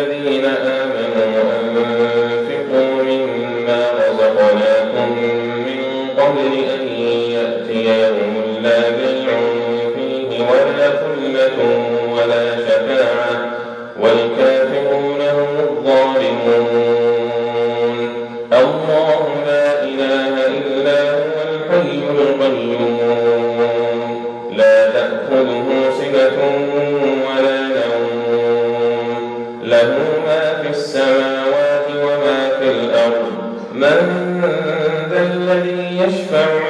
الذين آمنوا. الذي يشفع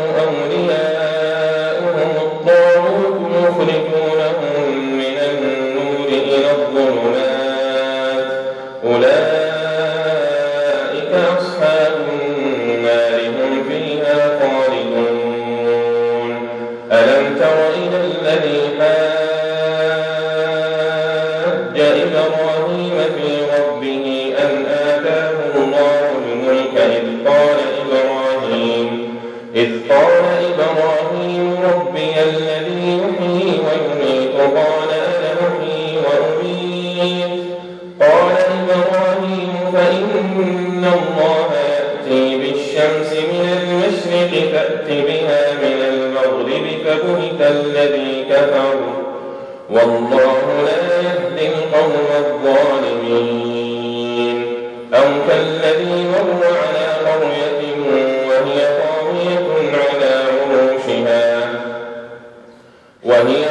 أولئك المشرق فأت بها من المغرب فبهت الذي كفر والله لا يهدي القوم الظالمين. أو كالذي مر على قرية وهي قاوية على عروشها. وهي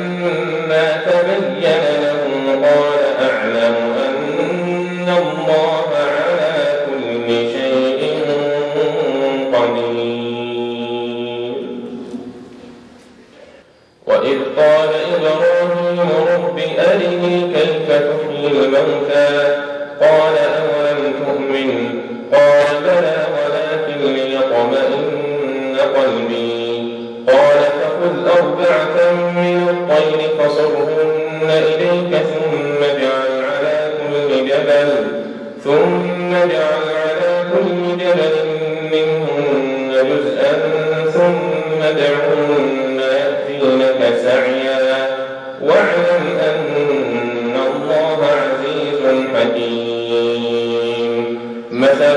الله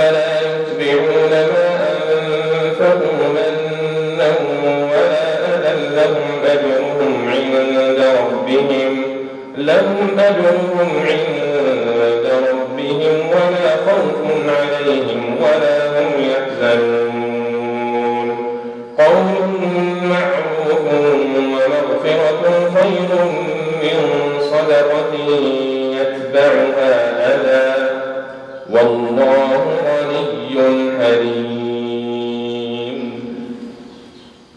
لا يتبعون ما أنفقوا منا ولا أذى لهم أجرهم عند ربهم. لهم أجرهم عند ربهم ولا خوف عليهم ولا هم يحزنون. قول معروف ومغفرة خير من صدقة يتبعها أذى. والله